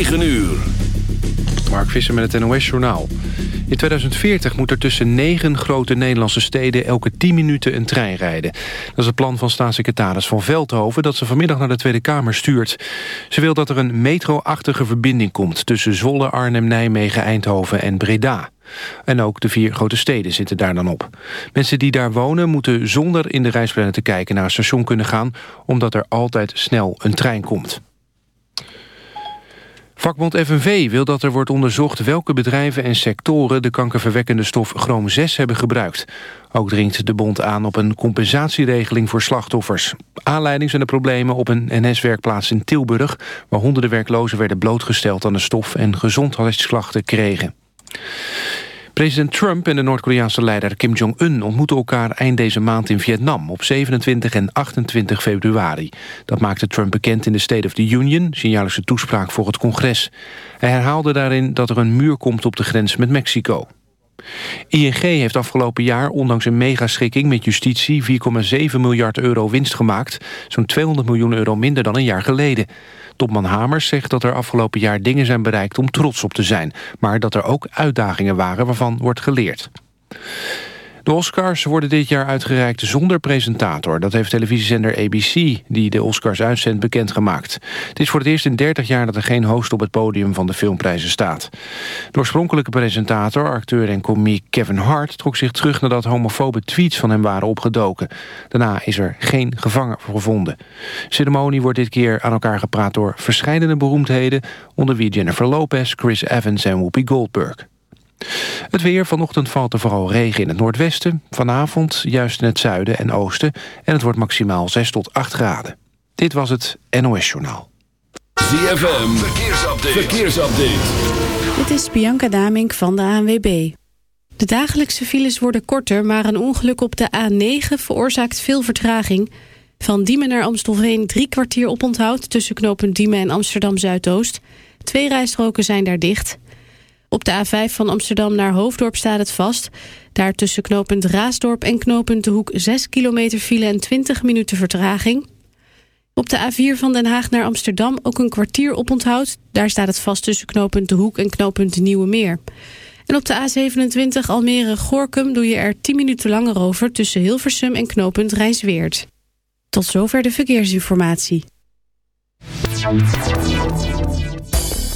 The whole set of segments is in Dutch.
9 uur. Mark Visser met het NOS-journaal. In 2040 moet er tussen negen grote Nederlandse steden... elke 10 minuten een trein rijden. Dat is het plan van staatssecretaris Van Veldhoven... dat ze vanmiddag naar de Tweede Kamer stuurt. Ze wil dat er een metro-achtige verbinding komt... tussen Zwolle, Arnhem, Nijmegen, Eindhoven en Breda. En ook de vier grote steden zitten daar dan op. Mensen die daar wonen moeten zonder in de reisplanner te kijken... naar een station kunnen gaan... omdat er altijd snel een trein komt. Vakbond FNV wil dat er wordt onderzocht welke bedrijven en sectoren de kankerverwekkende stof chroom 6 hebben gebruikt. Ook dringt de bond aan op een compensatieregeling voor slachtoffers. Aanleiding zijn de problemen op een NS-werkplaats in Tilburg... waar honderden werklozen werden blootgesteld aan de stof en gezondheidsklachten kregen. President Trump en de Noord-Koreaanse leider Kim Jong-un ontmoeten elkaar eind deze maand in Vietnam op 27 en 28 februari. Dat maakte Trump bekend in de State of the Union, zijn jaarlijkse toespraak voor het congres. Hij herhaalde daarin dat er een muur komt op de grens met Mexico. ING heeft afgelopen jaar ondanks een megaschikking met justitie 4,7 miljard euro winst gemaakt, zo'n 200 miljoen euro minder dan een jaar geleden. Topman Hamers zegt dat er afgelopen jaar dingen zijn bereikt om trots op te zijn. Maar dat er ook uitdagingen waren waarvan wordt geleerd. De Oscars worden dit jaar uitgereikt zonder presentator. Dat heeft televisiezender ABC, die de Oscars uitzendt, bekendgemaakt. Het is voor het eerst in 30 jaar dat er geen host op het podium van de filmprijzen staat. De oorspronkelijke presentator, acteur en komiek Kevin Hart... trok zich terug nadat homofobe tweets van hem waren opgedoken. Daarna is er geen gevangen gevonden. De ceremonie wordt dit keer aan elkaar gepraat door verschillende beroemdheden... onder wie Jennifer Lopez, Chris Evans en Whoopi Goldberg. Het weer, vanochtend valt er vooral regen in het noordwesten. Vanavond juist in het zuiden en oosten. En het wordt maximaal 6 tot 8 graden. Dit was het NOS Journaal. ZFM, verkeersupdate. verkeersupdate. Dit is Bianca Damink van de ANWB. De dagelijkse files worden korter, maar een ongeluk op de A9 veroorzaakt veel vertraging. Van Diemen naar Amstelveen drie kwartier oponthoud... tussen knooppunt Diemen en Amsterdam-Zuidoost. Twee rijstroken zijn daar dicht... Op de A5 van Amsterdam naar Hoofddorp staat het vast. Daar tussen knooppunt Raasdorp en knooppunt De Hoek 6 kilometer file en 20 minuten vertraging. Op de A4 van Den Haag naar Amsterdam ook een kwartier oponthoud. Daar staat het vast tussen knooppunt De Hoek en knooppunt Nieuwe Meer. En op de A27 Almere-Gorkum doe je er 10 minuten langer over... tussen Hilversum en knooppunt Rijnsweert. Tot zover de verkeersinformatie.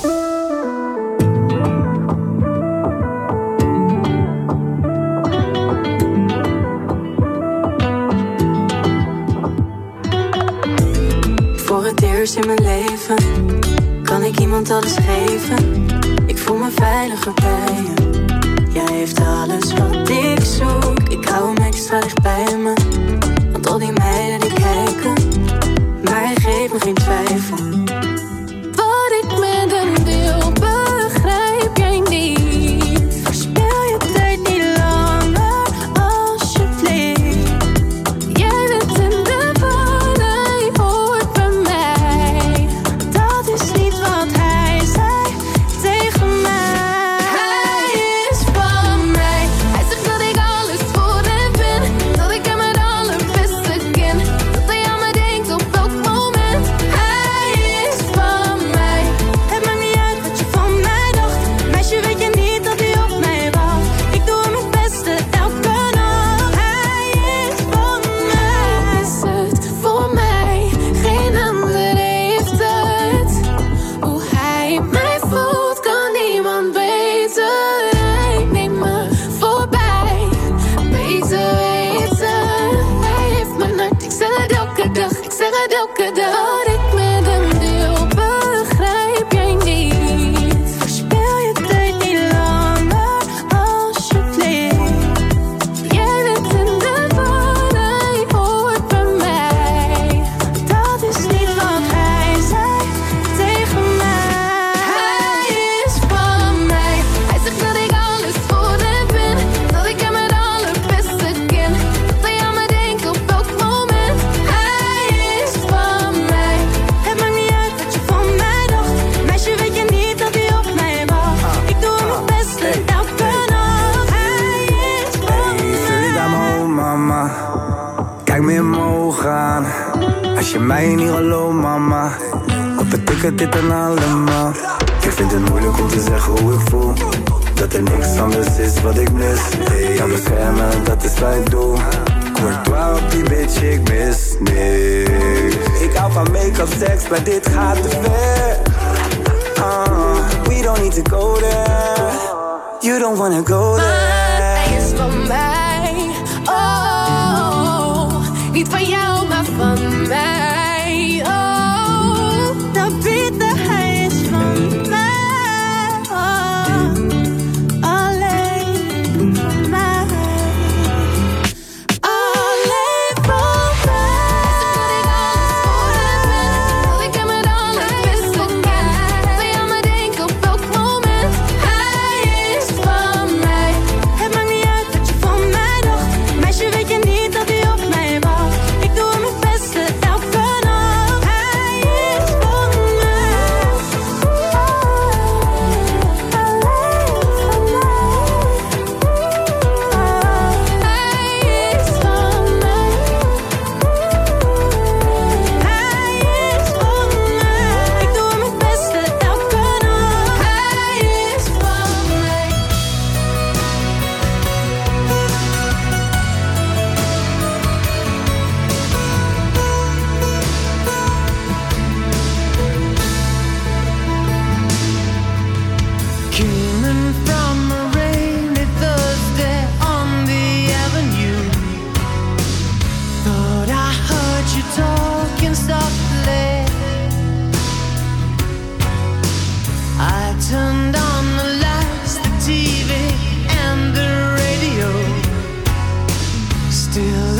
Voor het eerst in mijn leven kan ik iemand alles geven. Ik voel me veiliger bij je. Jij heeft alles wat ik zoek. Ik vind het moeilijk om te zeggen hoe ik voel. Dat er niks anders is wat ik mis. Ik kan beschermen, dat is wat ik doe. Courtois op die bitch, ik mis niks. Ik hou van make-up, seks, maar dit gaat te ver. Ah, we don't need to go there. You don't wanna go there. still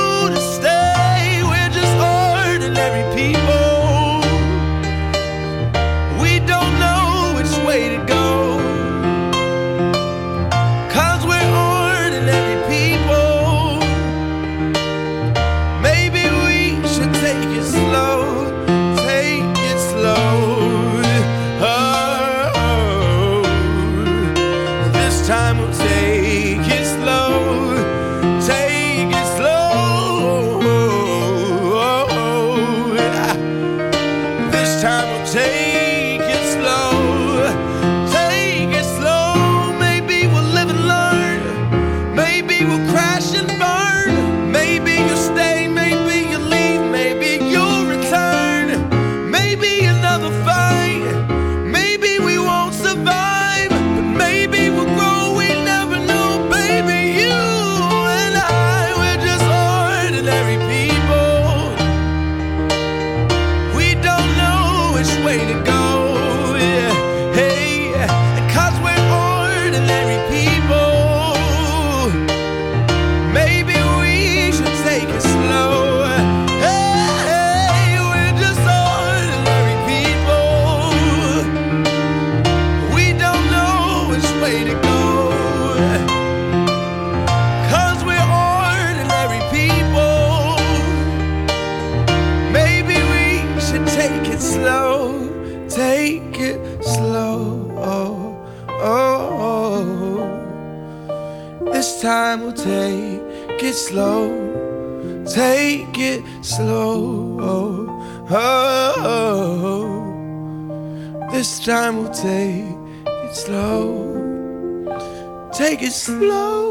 ordinary people. Take slow.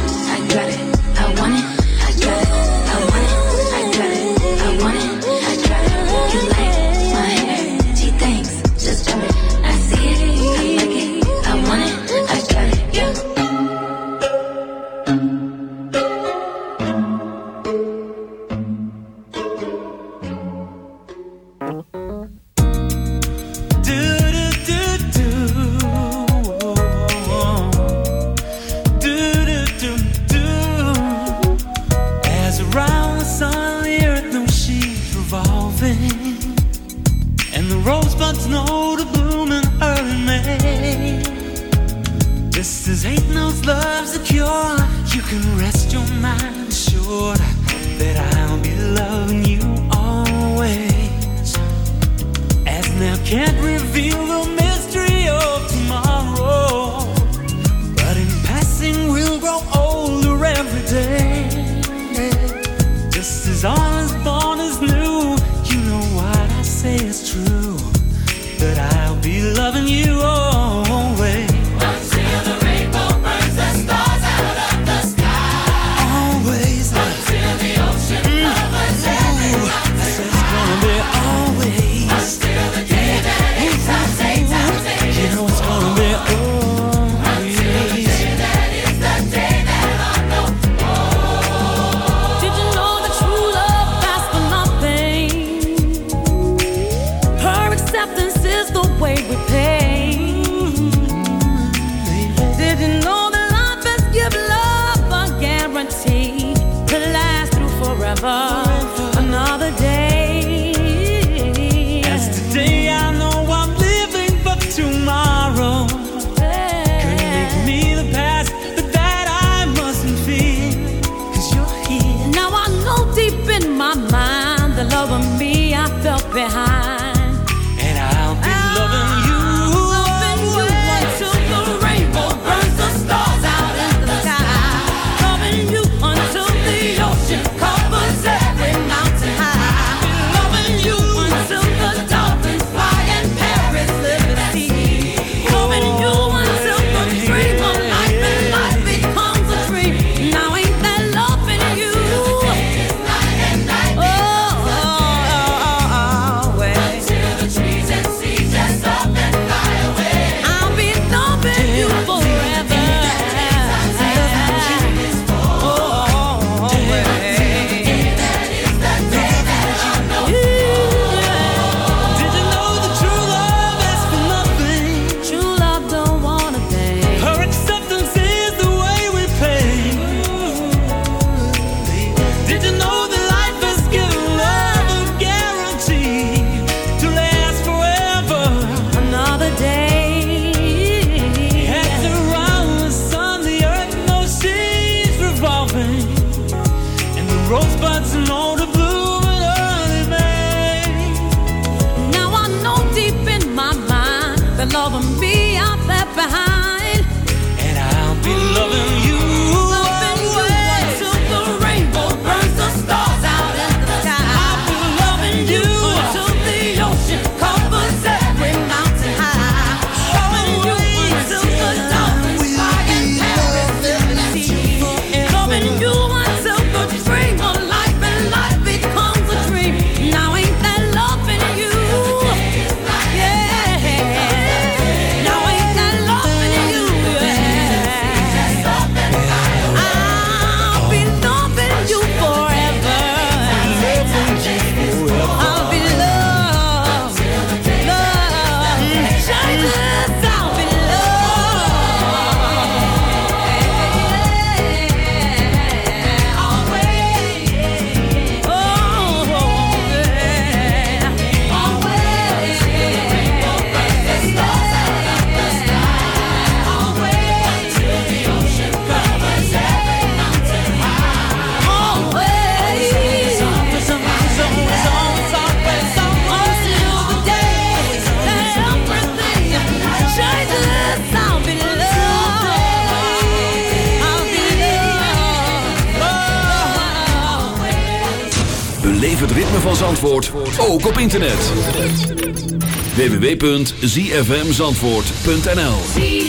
way we pay. www.zfmzandvoort.nl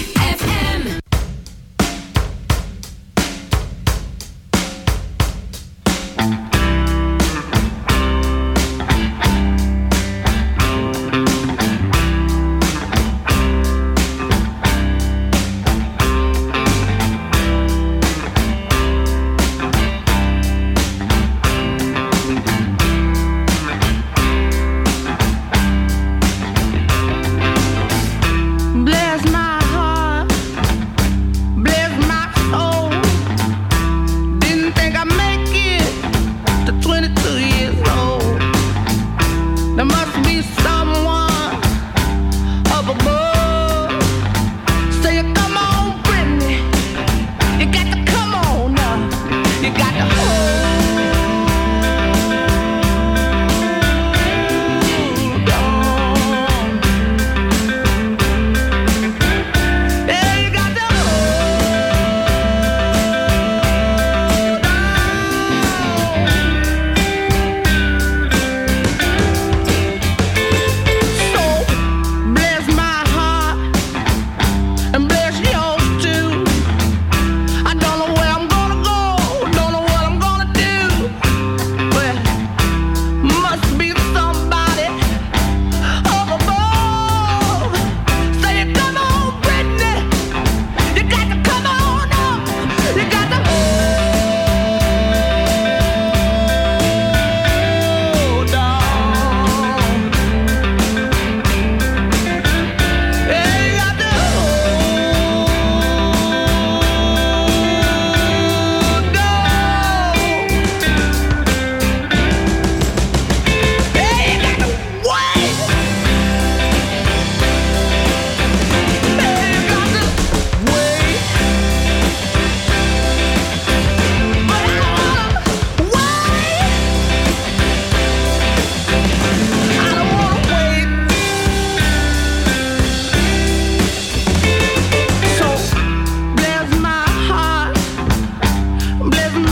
emblem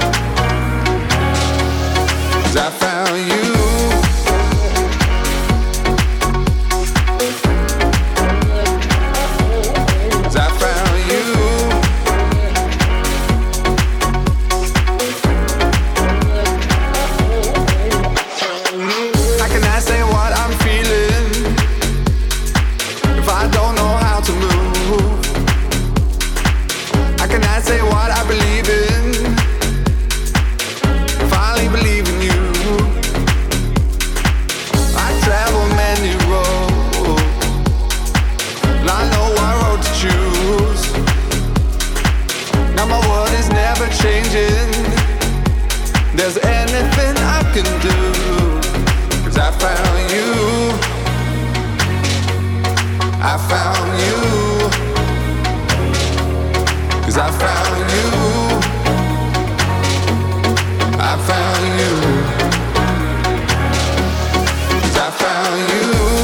I found you. Cause I found you. I found you. Cause I found you.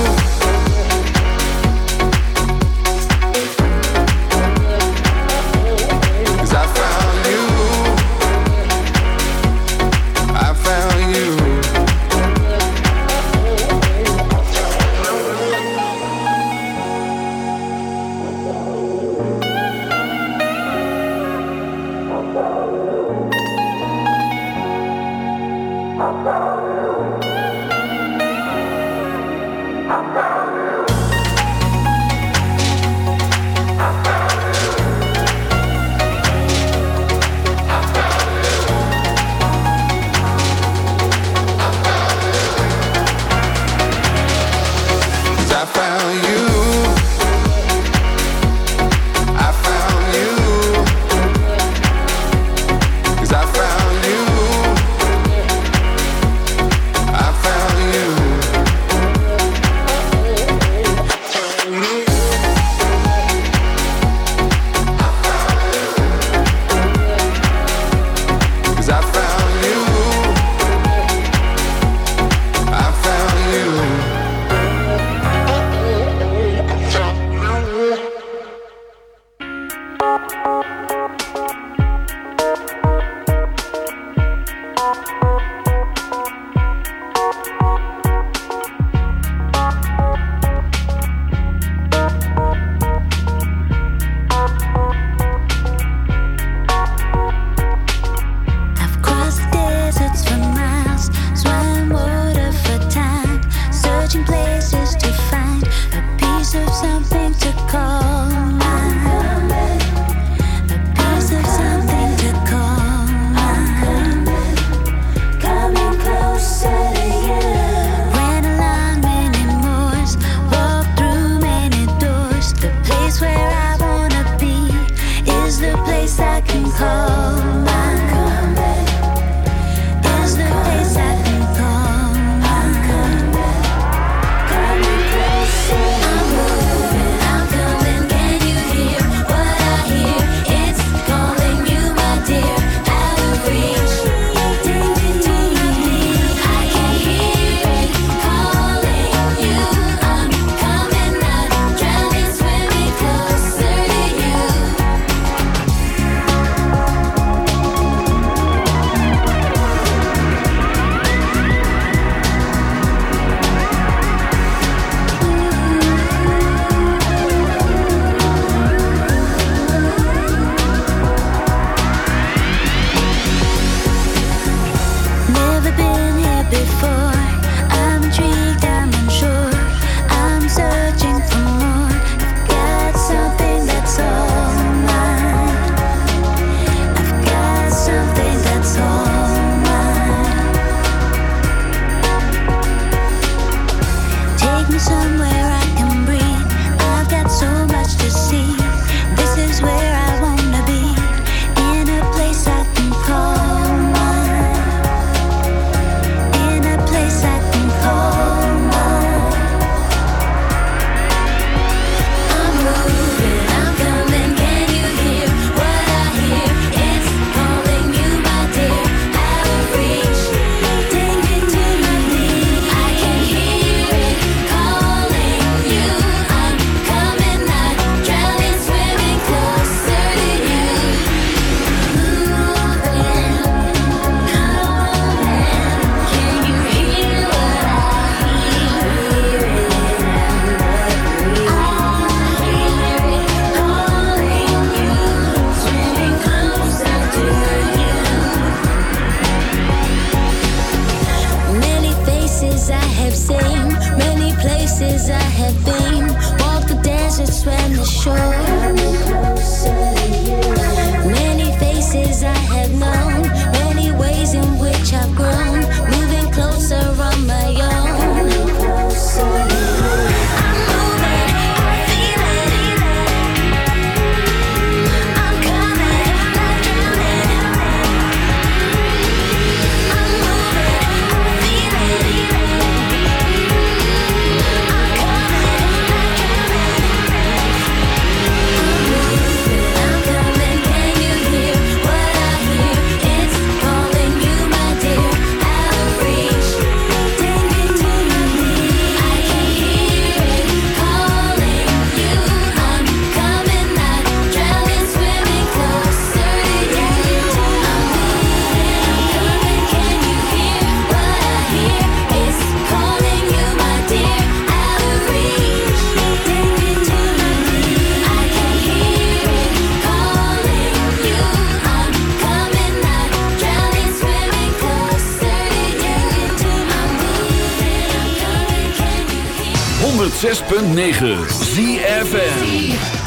6.9 ZFN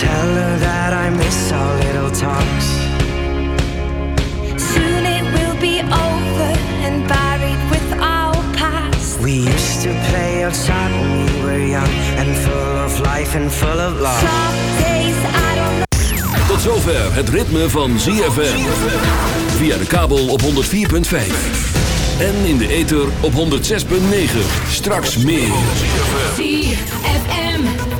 tell her that I miss our little talks. Soon it will be over and buried with our past. We used to play outside when we were young and full of life and full of love. Some days I don't know. Tot zover het ritme van ZFM. Via de kabel op 104.5. En in de ether op 106.9. Straks meer.